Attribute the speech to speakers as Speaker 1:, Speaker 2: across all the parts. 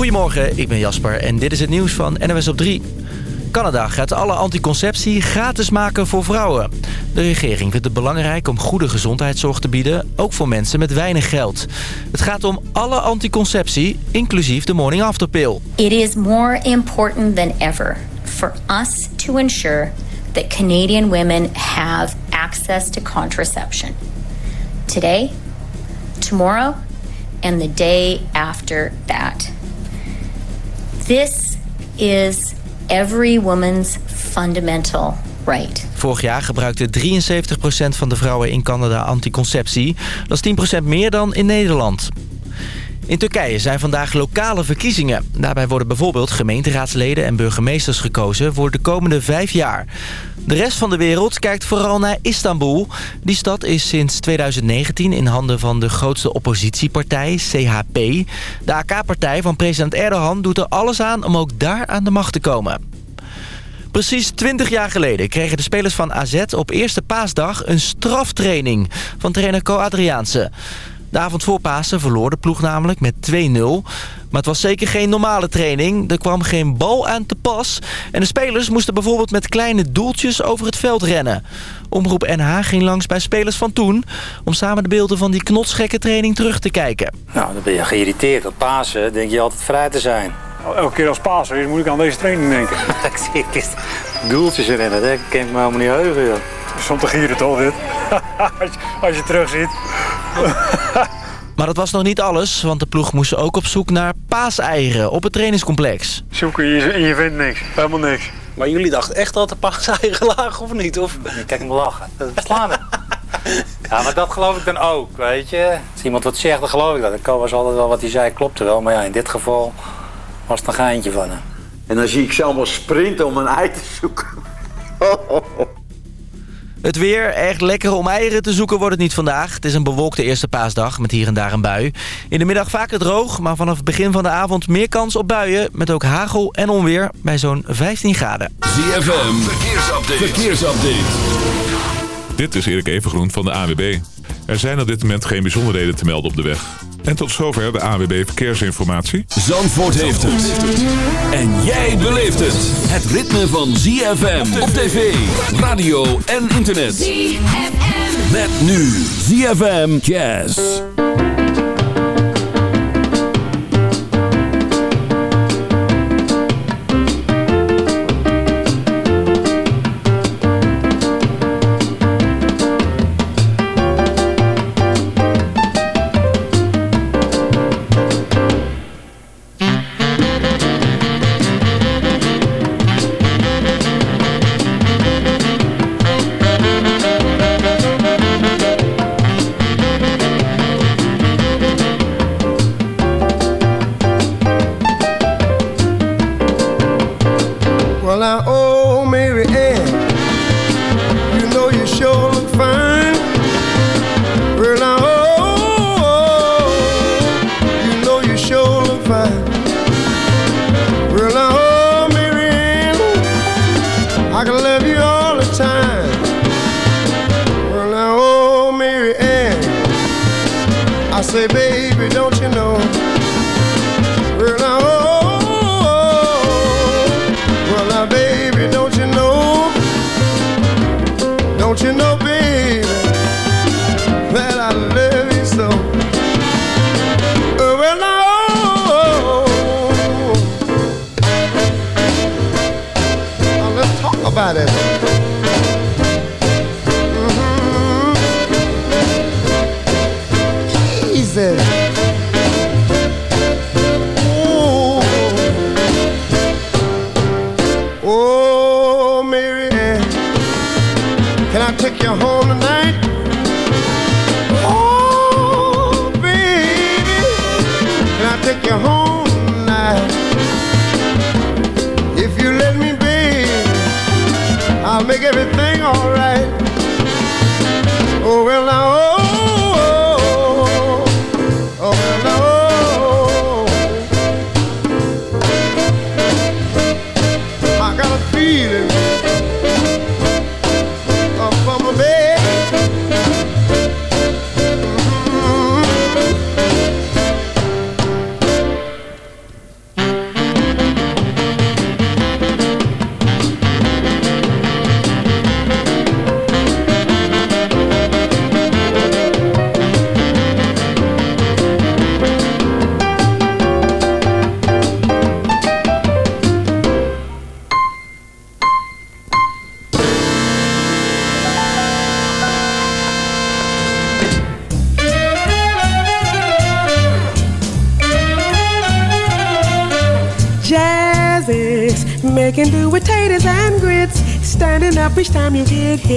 Speaker 1: Goedemorgen, ik ben Jasper en dit is het nieuws van NWS op 3. Canada gaat alle anticonceptie gratis maken voor vrouwen. De regering vindt het belangrijk om goede gezondheidszorg te bieden, ook voor mensen met weinig geld. Het gaat om alle anticonceptie, inclusief de morning after pill.
Speaker 2: It is more important than ever for us to ensure that Canadian women have access to contraception. Today, tomorrow, and the day after that. This is every woman's fundamental right.
Speaker 1: Vorig jaar gebruikte 73% van de vrouwen in Canada anticonceptie. Dat is 10% meer dan in Nederland. In Turkije zijn vandaag lokale verkiezingen. Daarbij worden bijvoorbeeld gemeenteraadsleden en burgemeesters gekozen voor de komende vijf jaar. De rest van de wereld kijkt vooral naar Istanbul. Die stad is sinds 2019 in handen van de grootste oppositiepartij, CHP. De AK-partij van president Erdogan doet er alles aan om ook daar aan de macht te komen. Precies 20 jaar geleden kregen de spelers van AZ op eerste paasdag een straftraining van trainer Co Adriaanse. De avond voor Pasen verloor de ploeg namelijk met 2-0. Maar het was zeker geen normale training. Er kwam geen bal aan te pas. En de spelers moesten bijvoorbeeld met kleine doeltjes over het veld rennen. Omroep NH ging langs bij spelers van toen... om samen de beelden van die knotsgekke training terug te kijken.
Speaker 3: Nou, dan ben je geïrriteerd. Op Pasen denk je altijd vrij te zijn.
Speaker 4: Elke keer als Pasen is, moet ik aan deze training denken.
Speaker 3: ik zie ik doeltjes erin. Dat kan ik me helemaal niet heugen, joh.
Speaker 4: Soms te gieren toch, dit? als, je, als je terug ziet.
Speaker 1: Maar dat was nog niet alles, want de ploeg moest ook op zoek naar paaseieren op het trainingscomplex.
Speaker 4: Zoeken je, en je vindt niks, helemaal niks.
Speaker 5: Maar jullie dachten echt dat de paaseieren lagen of niet? Of?
Speaker 3: Je kijkt me lachen. Dat is slaan Ja, maar dat geloof ik dan ook, weet je. Als iemand wat zegt, dan geloof ik dat. Ik was altijd wel wat hij zei, klopte wel. Maar ja, in dit geval was het een geintje van hem.
Speaker 6: En dan zie ik ze allemaal sprinten om een ei te zoeken.
Speaker 1: Het weer, echt lekker om eieren te zoeken wordt het niet vandaag. Het is een bewolkte eerste paasdag met hier en daar een bui. In de middag vaker droog, maar vanaf het begin van de avond meer kans op buien... met ook hagel en onweer bij zo'n 15 graden.
Speaker 7: ZFM, verkeersupdate. verkeersupdate.
Speaker 8: Dit is Erik Evengroen van de AWB. Er zijn op dit moment geen bijzonderheden te melden op de weg. En tot zover de AWB Verkeersinformatie.
Speaker 7: Zandvoort heeft het. En jij beleeft het. Het ritme van ZFM op tv, radio en internet. ZFM. Met nu ZFM Jazz.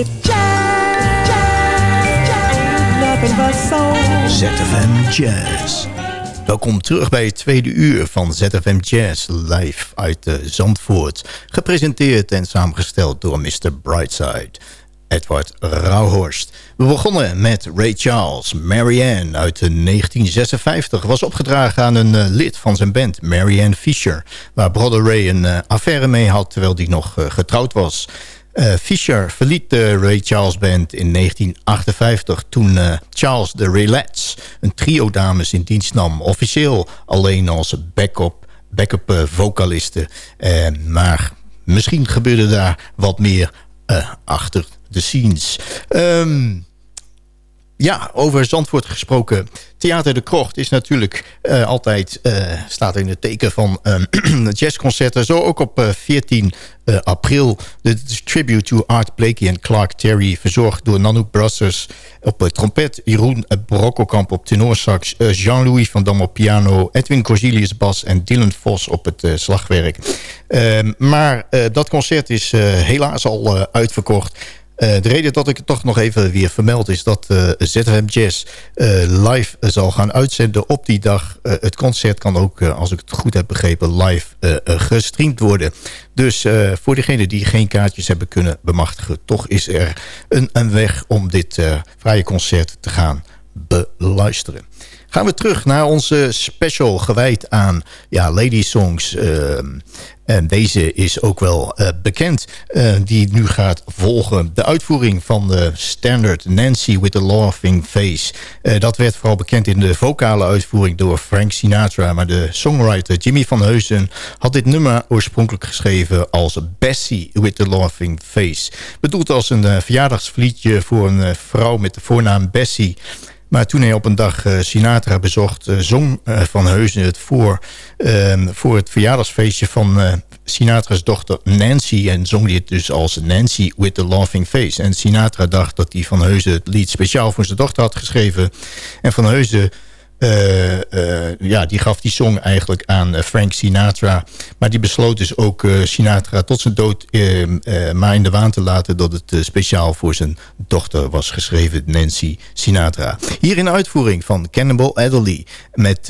Speaker 9: Jazz, jazz, jazz.
Speaker 10: ZFM Jazz. Welkom terug bij het tweede uur van ZFM Jazz live uit uh, Zandvoort. Gepresenteerd en samengesteld door Mr. Brightside. Edward Rauhorst. We begonnen met Ray Charles, Marianne uit 1956. Was opgedragen aan een uh, lid van zijn band, Marianne Fisher. Waar brother Ray een uh, affaire mee had terwijl hij nog getrouwd was. Fisher verliet de Ray Charles Band in 1958 toen Charles de Relax een trio dames in dienst nam. Officieel alleen als backup, backup vocalisten. maar misschien gebeurde daar wat meer achter de scenes. Um, ja, over Zandvoort gesproken. Theater de Krocht is natuurlijk uh, altijd, uh, staat in het teken van uh, jazzconcerten. Zo ook op 14 april. De tribute to Art Blakey en Clark Terry. Verzorgd door Nanook Brothers op trompet. Jeroen Brokkelkamp op tenorsax. Jean-Louis van Dam op piano. Edwin Corgilius bas en Dylan Vos op het slagwerk. Ehm, maar dat concert is helaas al uitverkocht. Uh, de reden dat ik het toch nog even weer vermeld is dat eh, ZFM Jazz uh, live zal gaan uitzenden op die dag. het concert kan ook, als ik het goed heb begrepen, live gestreamd worden. Dus voor degenen die geen kaartjes hebben kunnen bemachtigen, toch is er een, een weg om dit vrije concert te gaan beluisteren. Gaan we terug naar onze special gewijd aan ja, lady songs. Ehm, en deze is ook wel uh, bekend, uh, die nu gaat volgen. De uitvoering van de standard Nancy with the Laughing Face. Uh, dat werd vooral bekend in de vocale uitvoering door Frank Sinatra. Maar de songwriter Jimmy van Heusen had dit nummer oorspronkelijk geschreven als Bessie with the Laughing Face. Bedoeld als een verjaardagsvliedje voor een vrouw met de voornaam Bessie... Maar toen hij op een dag uh, Sinatra bezocht... Uh, zong uh, Van Heusen het voor, ehm, voor het verjaardagsfeestje van Sinatra's dochter Nancy. En zong het dus als Nancy with the Laughing Face. En Sinatra dacht dat hij Van Heusen het lied speciaal voor zijn dochter had geschreven. En Van Heusen uh, uh, ja, die gaf die song eigenlijk aan uh, Frank Sinatra. Maar die besloot dus ook Sinatra tot zijn dood maar in de waan te laten... dat het speciaal voor zijn dochter was geschreven, Nancy Sinatra. Hier in uitvoering van Cannibal Adderley met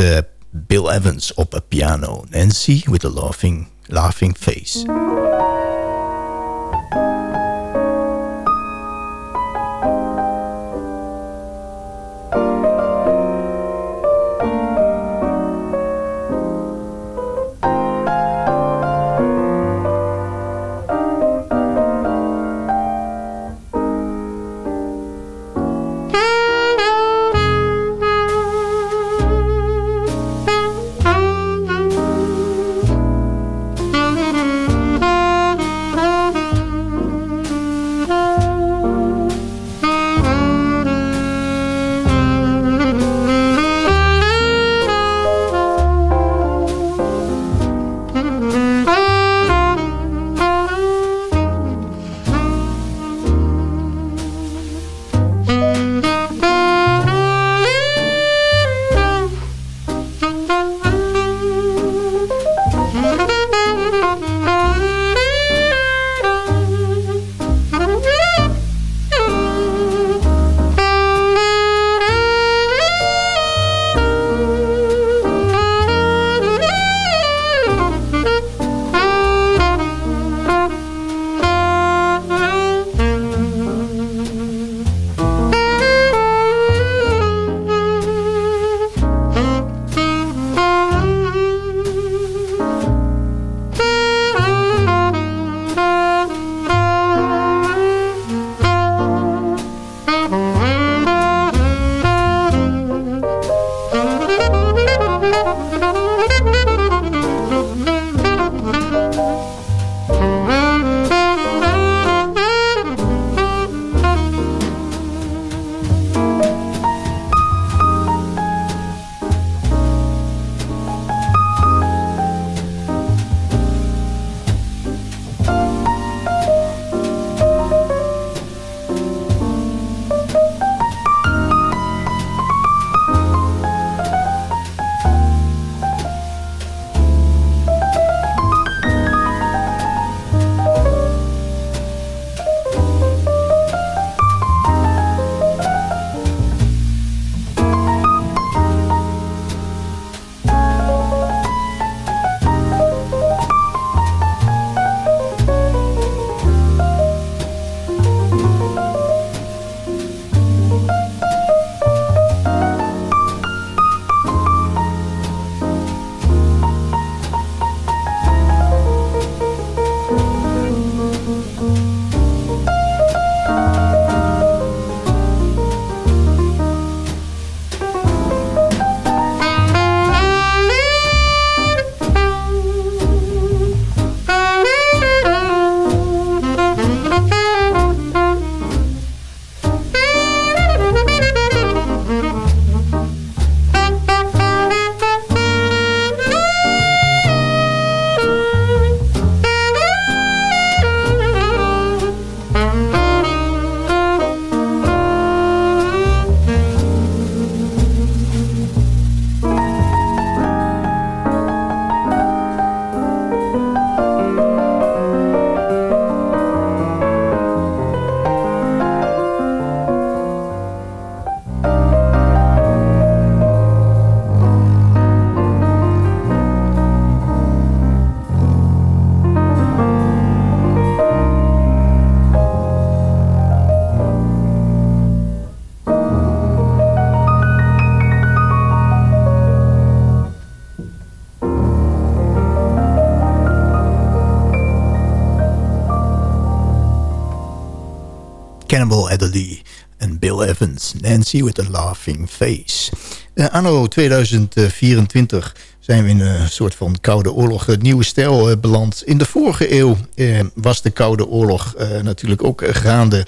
Speaker 10: Bill Evans op een piano. Nancy with a laughing, laughing face. Cannibal Adderley en Bill Evans. Nancy with a Laughing Face. Uh, anno 2024 zijn we in een soort van Koude Oorlog het nieuwe stijl uh, beland. In de vorige eeuw uh, was de Koude Oorlog natuurlijk ook gaande.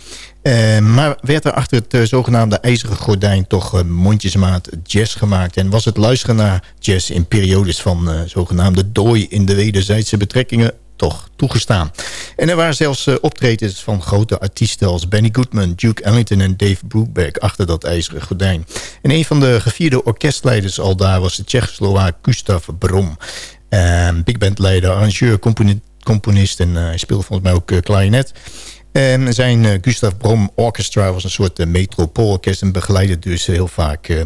Speaker 10: maar werd er achter het zogenaamde ijzeren gordijn toch mondjesmaat jazz gemaakt. En was het luisteren naar jazz in periodes van zogenaamde dooi in de wederzijdse betrekkingen toch toegestaan. En er waren zelfs uh, optredens van grote artiesten als Benny Goodman, Duke Ellington en Dave Brubeck achter dat ijzeren gordijn. En een van de gevierde orkestleiders al daar was de Tsjechoslowaak Gustav Brom. Uh, big bandleider, arrangeur, componist en uh, hij speelde volgens mij ook uh, klarinet. En zijn uh, Gustav Brom Orchestra was een soort uh, metropoolorkest... en begeleidde dus heel vaak uh,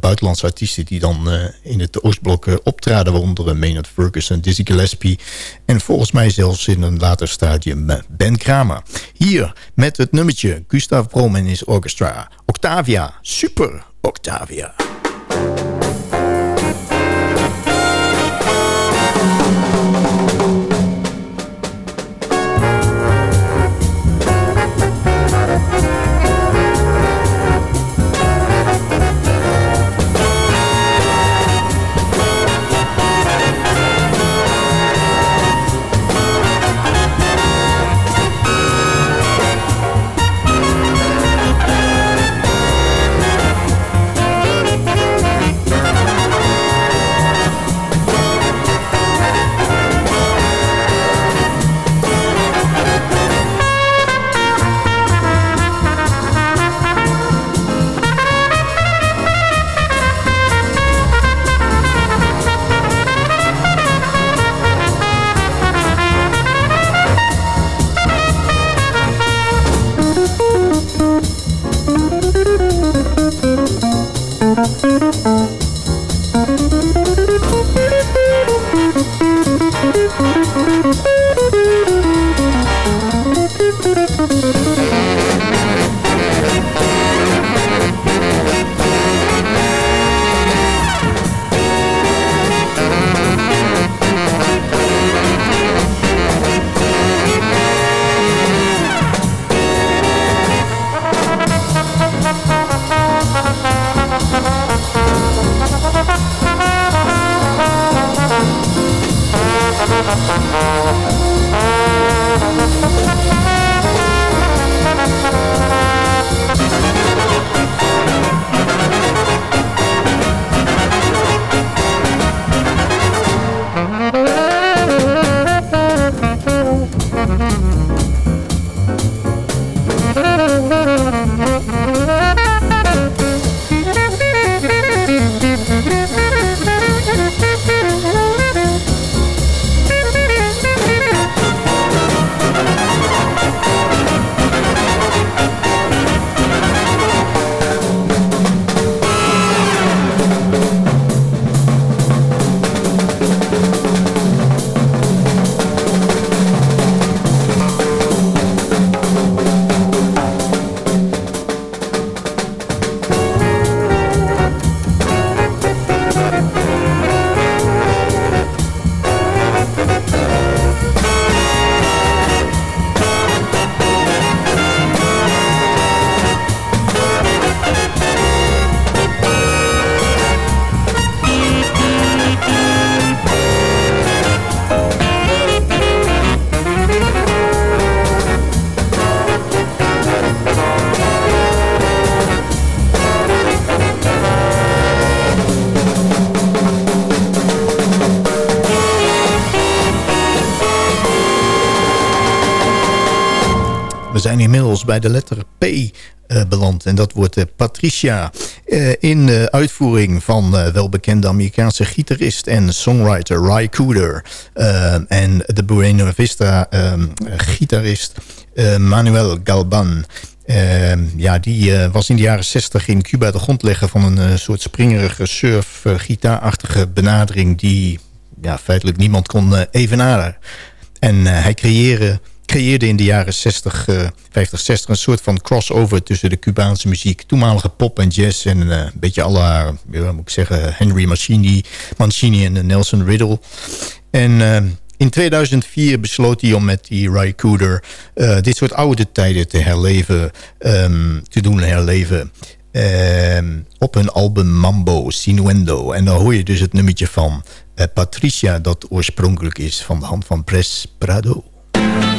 Speaker 10: buitenlandse artiesten... die dan in het Oostblok optraden... waaronder Maynard Ferguson, Dizzy Gillespie... en volgens mij zelfs in een later stadium Ben Kramer. Hier met het nummertje Gustav Brom en his orchestra. Octavia, super Octavia. Zijn inmiddels bij de letter P uh, beland. En dat wordt uh, Patricia. Uh, in de uitvoering van welbekende Amerikaanse gitarist en songwriter Ry Cooder. en de Buena Vista gitarist Manuel Galban. ja, die was in de jaren 60 in Cuba de grondlegger van een soort springerige surf-gitaarachtige benadering... die ja, feitelijk niemand kon evenaren. En hij creëerde creëerde in de jaren 60, uh, 50, 60 een soort van crossover tussen de Cubaanse muziek, toenmalige pop en jazz en uh, een beetje alle, moet ik zeggen, Henry Mancini, Mancini en Nelson Riddle. En uh, In 2004 besloot hij om met die Ry Cooder dit soort oude tijden te herleven, um, te doen herleven. Um, op hun album Mambo Sinuendo. En dan hoor je dus het nummertje van Patricia... dat oorspronkelijk is van de hand van Pres Prado.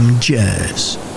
Speaker 10: ZFM Jazz.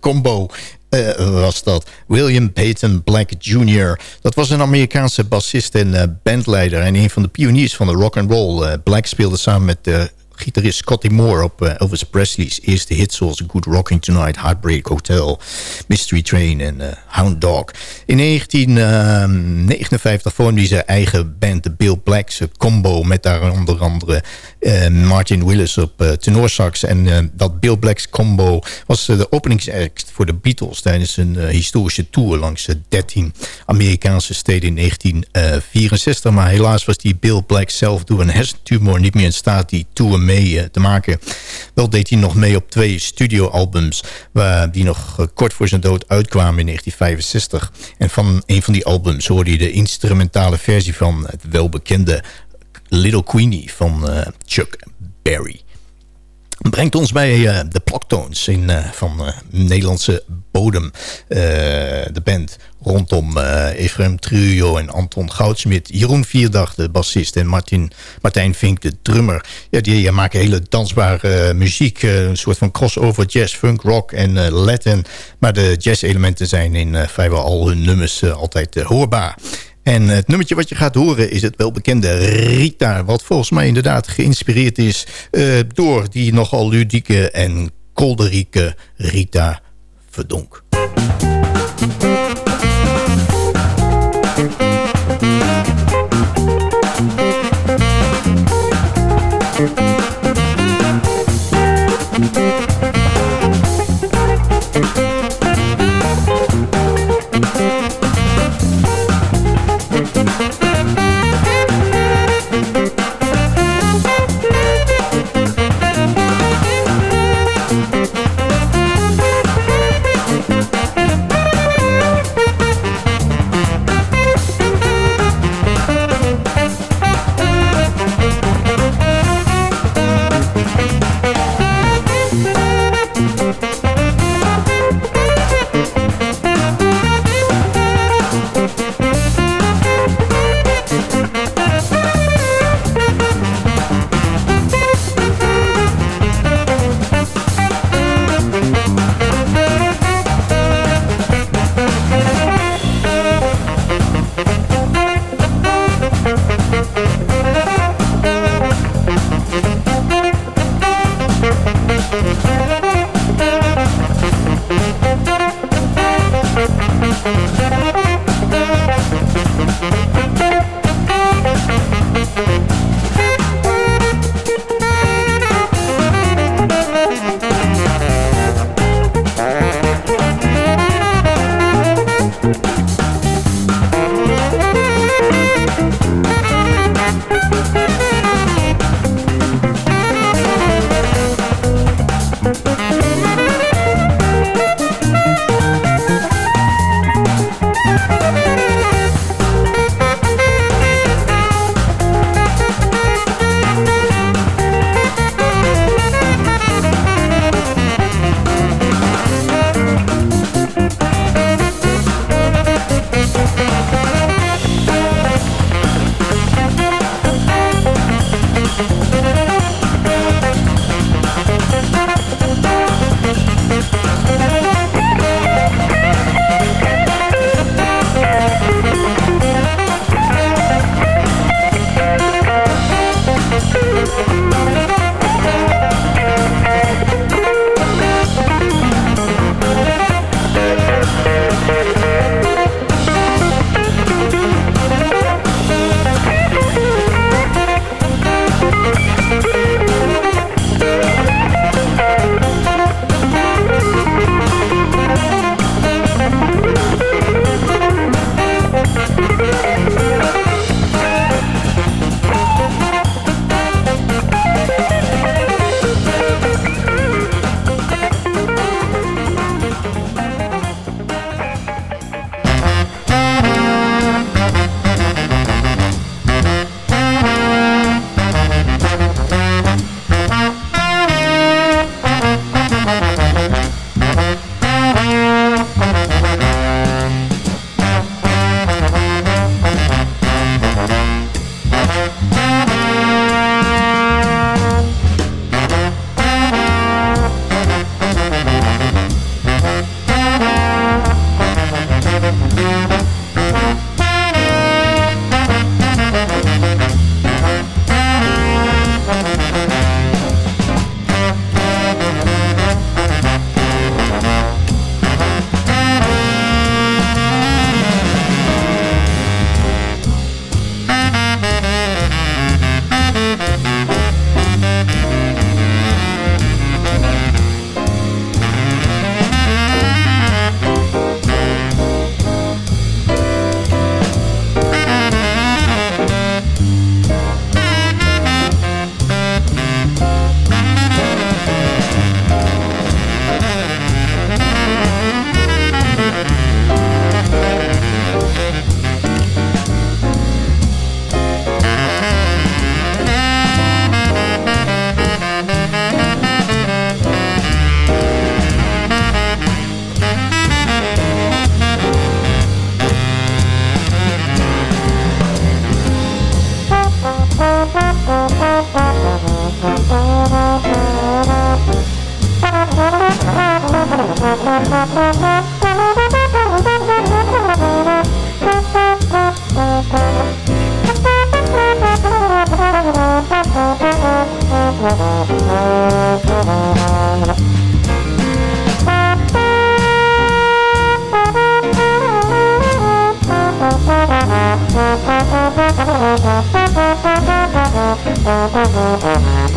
Speaker 10: Combo uh, was dat. William Peyton Black Jr. Dat was een Amerikaanse bassist en bandleider... en een van de pioniers van de rock and roll. Black speelde samen met de gitarist Scotty Moore op uh, Elvis Presley's eerste hits... zoals Good Rocking Tonight, Heartbreak Hotel, Mystery Train en uh, Hound Dog. In 1959 vormde hij zijn eigen band, de Bill Black's combo... met daar onder andere uh, Martin Willis op tenorsax. En dat Bill Black's combo was de openingsact voor de Beatles... tijdens een historische tour langs 13 Amerikaanse steden in 1964. Maar helaas was die Bill Black zelf door een hersentumor niet meer in staat... die tour mee eh, te maken. Wel deed hij nog mee op twee studioalbums... die nog eh, kort voor zijn dood uitkwamen in 1965. En van een van die albums hoorde je de instrumentale versie van het welbekende Little Queenie van uh, Chuck Berry brengt ons bij uh, de Ploktones in, uh, van uh, Nederlandse bodem. de band rondom Efrem Trujo en Anton Goudsmit. Jeroen Vierdag, de bassist. En Martin, Martijn Vink, de drummer. Ja, die maken hele dansbare muziek. een soort van crossover jazz, funk, rock en Latin. Maar de jazz-elementen zijn in vrijwel al hun nummers altijd hoorbaar. En het nummertje wat je gaat horen is het welbekende Rita. Wat volgens mij inderdaad geïnspireerd is eh, door die nogal ludieke en kolderieke Rita Verdonk.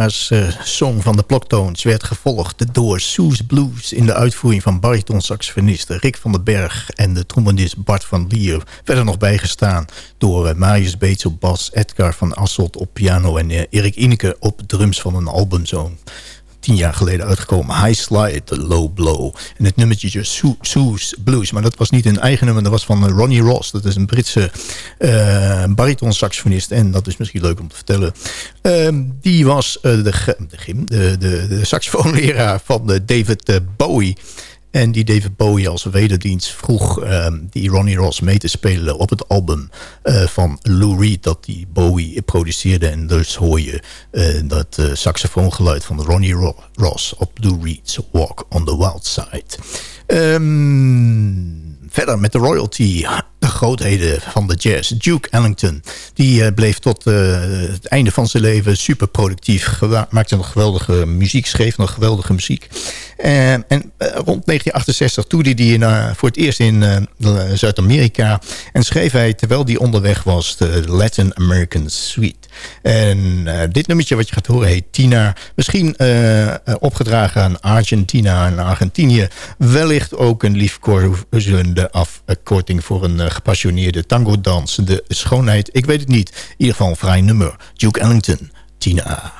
Speaker 10: Uh, song van de Ploktones werd gevolgd door Soes Blues... in de uitvoering van baritonsaxofonist Rick van den Berg... en de trombonist Bart van Lier. Verder nog bijgestaan door uh, Marius Beets op bas... Edgar van Asselt op piano en uh, Erik Ineke op drums van een albumzoon tien jaar geleden uitgekomen. High Slide, Low Blow. En het nummertje Sue's Blues. Maar dat was niet een eigen nummer. Dat was van Ronnie Ross. Dat is een Britse uh, bariton saxofonist. En dat is misschien leuk om te vertellen. Uh, die was uh, de, de, de, de, de saxofoonleraar van David Bowie. En die David Bowie als wederdienst vroeg uh, die Ronnie Ross mee te spelen op het album uh, van Lou Reed dat die Bowie produceerde. En dus hoor je uh, dat saxofoongeluid van Ronnie Ro Ross op Lou Reed's Walk on the Wild Side. Um, verder met de royalty, de grootheden van de jazz. Duke Ellington, die uh, bleef tot uh, het einde van zijn leven super productief. Maakte nog geweldige muziek, schreef nog geweldige muziek. Uh, en rond 1968 toerde hij in, voor het eerst in Zuid-Amerika. En schreef hij, terwijl hij onderweg was, de Latin American Suite. En dit nummertje wat je gaat horen heet Tina. Misschien opgedragen aan Argentina en Argentinië. Wellicht ook een liefkozende afkorting voor een gepassioneerde tango-dans. De schoonheid, ik weet het niet. In ieder geval een vrij nummer. Duke Ellington, Tina.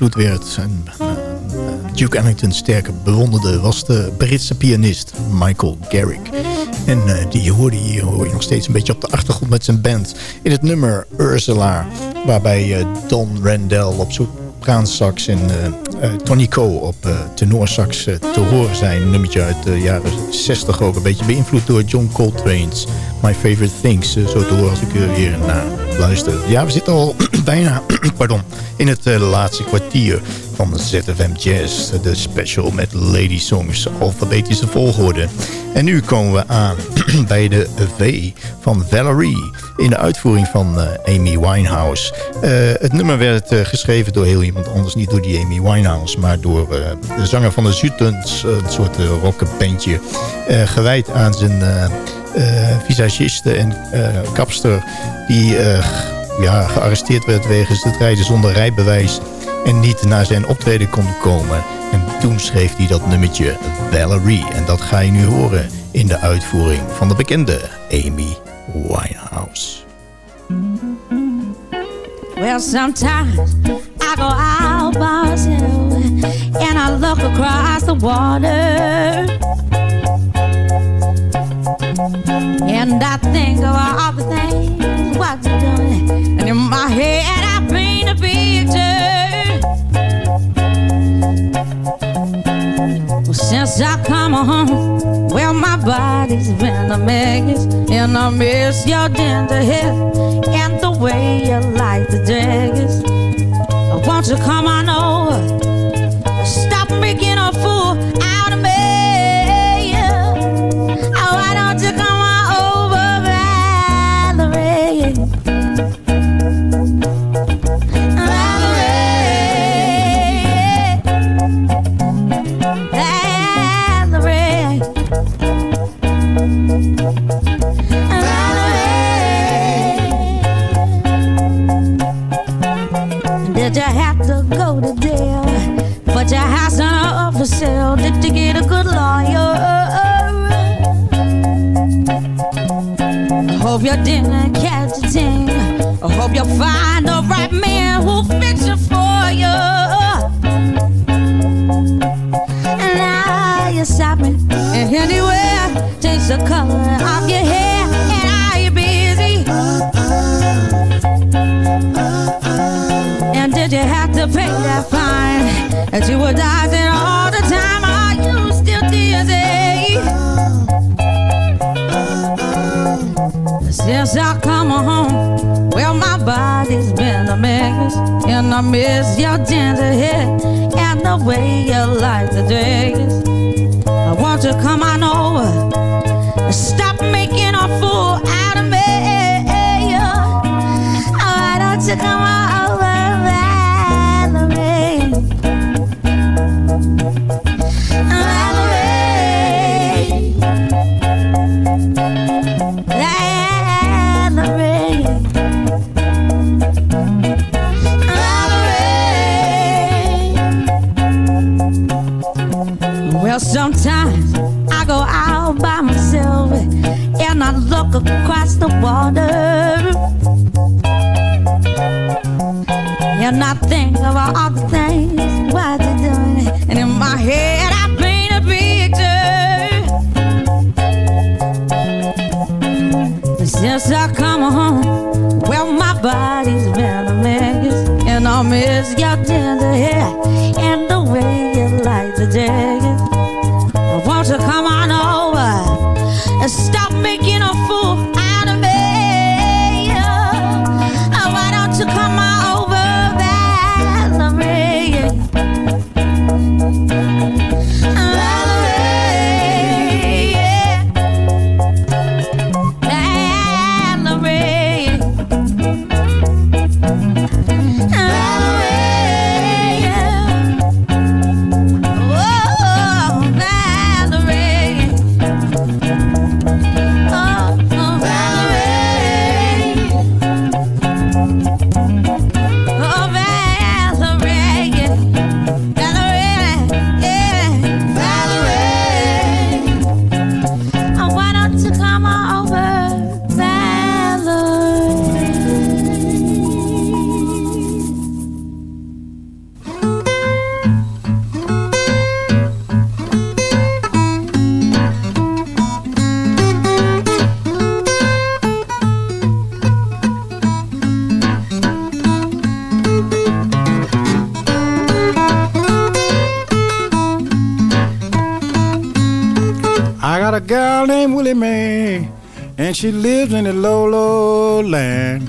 Speaker 10: Beïnvloed werd. En, uh, Duke Ellington sterk bewonderde was de Britse pianist Michael Garrick. En uh, die hoorde hier hoor je nog steeds een beetje op de achtergrond met zijn band. In het nummer Ursula, waarbij uh, Don Randell op sopraansax en Tony Coe op tenorsax te horen zijn. Een nummertje uit de jaren 60 ook. Een beetje beïnvloed door John Coltrane's My Favorite Things. zo te als ik weer naar luister. Ja, we zitten al bijna pardon, in het uh, laatste kwartier van ZFM Jazz. De special met Lady Songs, alfabetische volgorde. En nu komen we aan bij de V van Valerie. In de uitvoering van uh, Amy Winehouse. Uh, het nummer werd geschreven door heel iemand anders. Niet door die Amy Winehouse, maar door de zanger van de Zutens. een soort rockbandje. gewijd aan zijn visagiste en kapster. Die ja, gearresteerd werd wegens het rijden zonder rijbewijs en niet naar zijn optreden kon komen. En toen schreef hij dat nummertje Valerie. En dat ga je nu horen in de uitvoering van de bekende Amy Winehouse.
Speaker 11: Well, sometimes I go out by and I look across the water. And I think of all the things what you're doing. And in my head I paint a picture. Well, since I come home, well, my body's been a mess. And I miss your tender hair and the way you like the daggers. Won't you come on over? Stop making a fool pay that fine that you were dodging all the time? Are you still dizzy? Since I come home, well, my body's been a mess. And I miss your tender hair and the way you like the dress. I want to come on over. Stop making a fool the water. And I think of all the things. What you're doing, and in my head I paint a picture. Since I come home, well my body's been a mess, and I miss your tender
Speaker 12: she lives in the low, low land.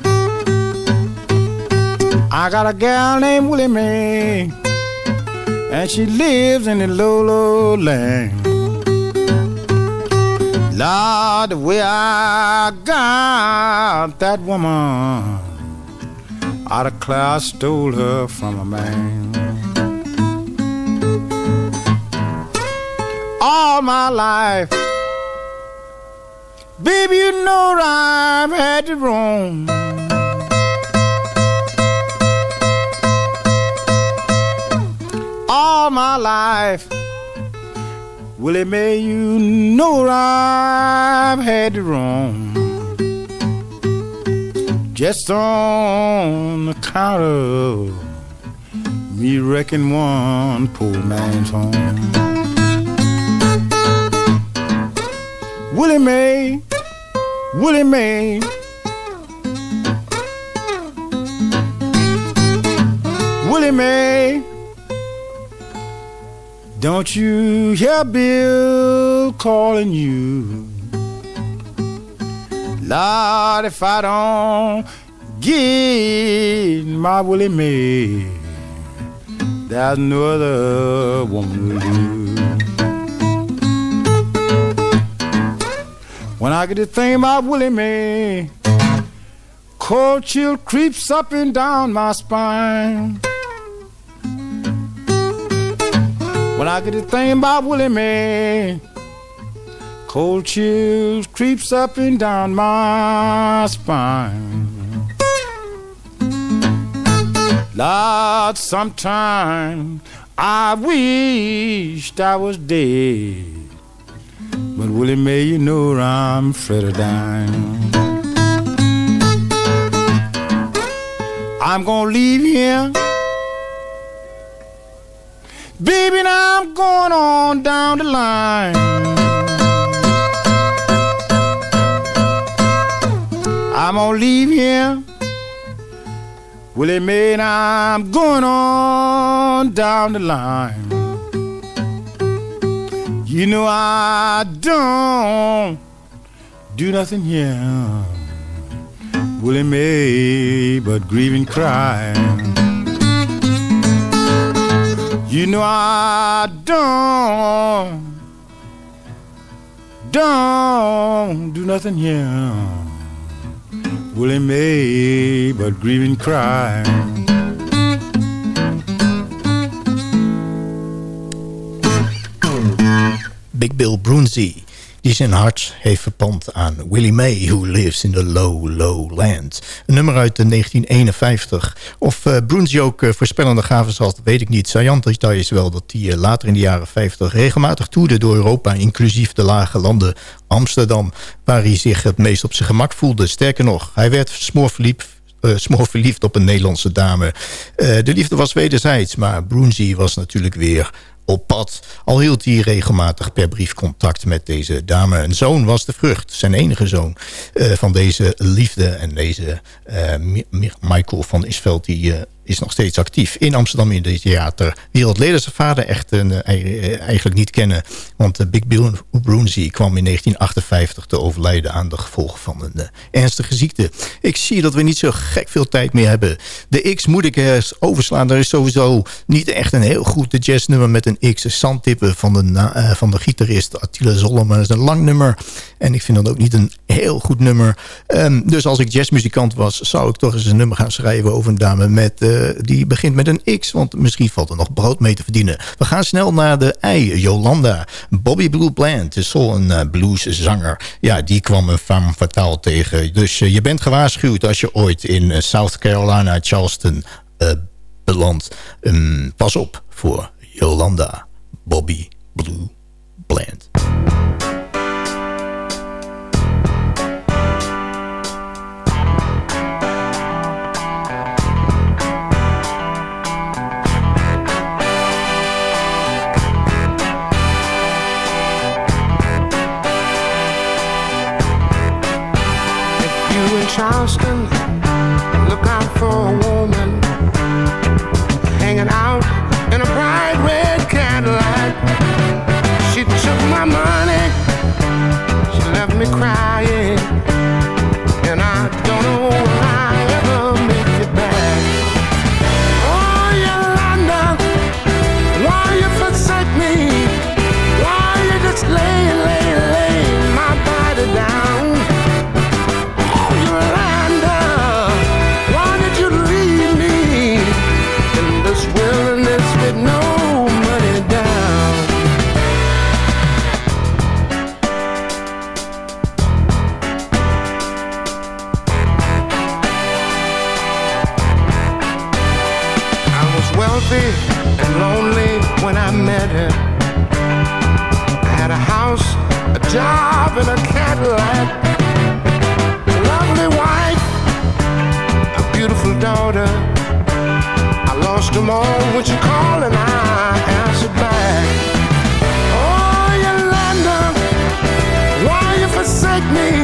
Speaker 12: I got a gal named Willie Mae, and she lives in the low, low land. Lord, the way I got that woman out of class, stole her from a man. All my life, baby, you know I've had to wrong. All my life, Willie Mae, you know I've had to wrong. Just on account of me wrecking one poor man's home. Willie Mae, Willie Mae. Willie Mae, don't you hear Bill calling you? Lord, if I don't get my Willie Mae, there's no other woman will do. When I get to think about Willie Mae, cold chill creeps up and down my spine. When I get to think about Willie Mae, cold chills creeps up and down my spine. Lord, sometime I wished I was dead. But Willie Mae, you know I'm afraid of dying. I'm gonna leave here. Baby, now I'm going on down the line. I'm gonna leave here. Willie Mae, now I'm going on down the line. You know I don't do nothing here. Willie Mae, but grieve and cry. You know I don't, don't do nothing here. Willie Mae, but grieve and cry.
Speaker 10: Big Bill Brunsey, die zijn hart heeft verpand aan Willie Mae... Who Lives in the Low, Low Land. Een nummer uit 1951. Of uh, ook uh, voorspellende gaven zal, weet ik niet. Saillant is wel dat hij uh, later in de jaren 50... regelmatig toerde door Europa, inclusief de lage landen Amsterdam... waar hij zich het meest op zijn gemak voelde. Sterker nog, hij werd smoor verliefd op een Nederlandse dame. De liefde was wederzijds, maar Brunsey was natuurlijk weer op pad. Al hield hij regelmatig per brief contact met deze dame. Een zoon was de vrucht, zijn enige zoon uh, van deze liefde. En deze Michael van Isveld, die is nog steeds actief in Amsterdam in het theater. Wereldleden zijn vader echt een, eigenlijk niet kennen. Want Big Bill Brunsey kwam in 1958 te overlijden aan de gevolgen van een ernstige ziekte. Ik zie dat we niet zo gek veel tijd meer hebben. De X moet ik overslaan. Er is sowieso niet echt een heel goed jazznummer met een X. Zandtippen van de, van de gitarist Attila Zolle. Maar dat is een lang nummer. En ik vind dat ook niet een heel goed nummer. Um, dus als ik jazzmuzikant was, zou ik toch eens een nummer gaan schrijven over een dame met... die begint met een X, want misschien valt er nog brood mee te verdienen. We gaan snel naar de I, Jolanda. Bobby Blue Bland is zo een uh, blueszanger. Ja, die kwam een femme fatale tegen. Dus uh, je bent gewaarschuwd als je ooit in South Carolina, Charleston belandt. Um, pas op voor Jolanda, Bobby Blue Bland.
Speaker 7: Charleston, look out for daughter. I lost them all when you called and I answered back. Oh, Yolanda, why you forsake me?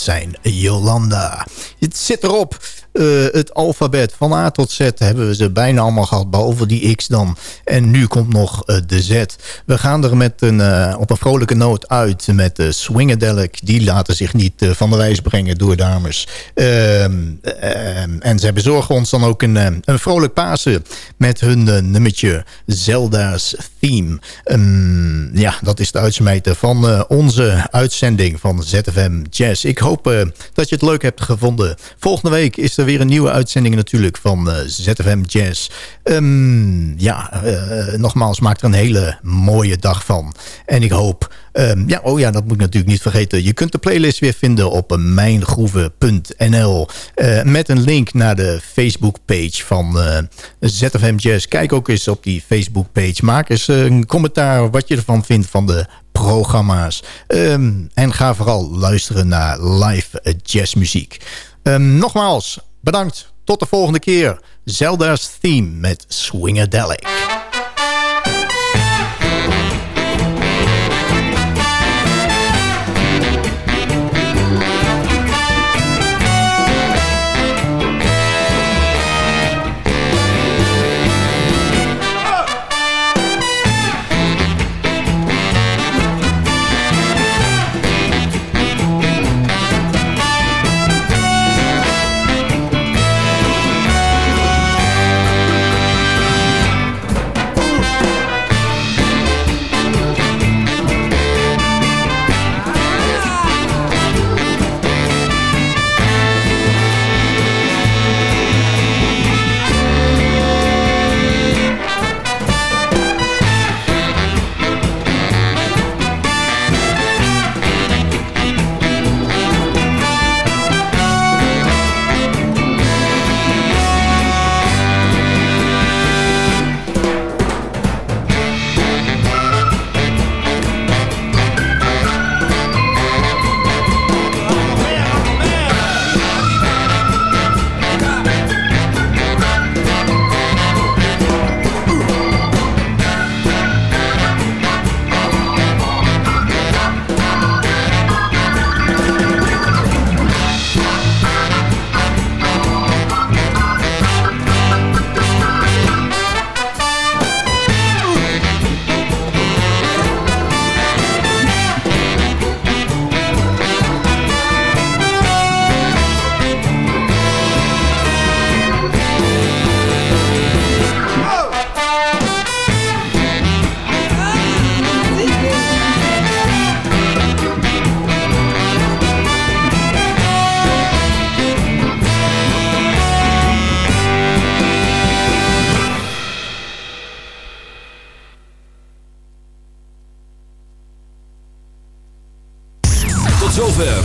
Speaker 10: Zijn Yolanda. Het zit erop. Eh, het alfabet van A tot Z hebben we ze bijna allemaal gehad. Behalve die X dan. En nu komt nog eh, de Z. We gaan er met een, eh, op een vrolijke noot uit met de Swingadelic. Die laten zich niet van de wijs brengen door dames. Ehm, ehm, en zij bezorgen ons dan ook een, een vrolijk Pasen. Met hun nummertje Zelda's Theme. Ehm, ja, dat is de uitsmijter van onze uitzending van ZFM Jazz. Ik hoop dat je het leuk hebt gevonden. Volgende week is er weer een nieuwe uitzending natuurlijk van eh, ZFM Jazz. Ehm, ja, eh, nogmaals, maak er een hele mooie dag van. En ik hoop... ehm, ja, oh ja, dat moet ik natuurlijk niet vergeten. Je kunt de playlist weer vinden op eh, mijngroeven.nl. eh, met een link naar de Facebook-page van eh, ZFM Jazz. Kijk ook eens op die Facebook-page. Maak eens eh, een commentaar wat je ervan vindt van de programma's. Ehm, en ga vooral luisteren naar live eh, jazzmuziek. Ehm, nogmaals, bedankt. Tot de volgende keer. Zelda's Theme met Swingadelic.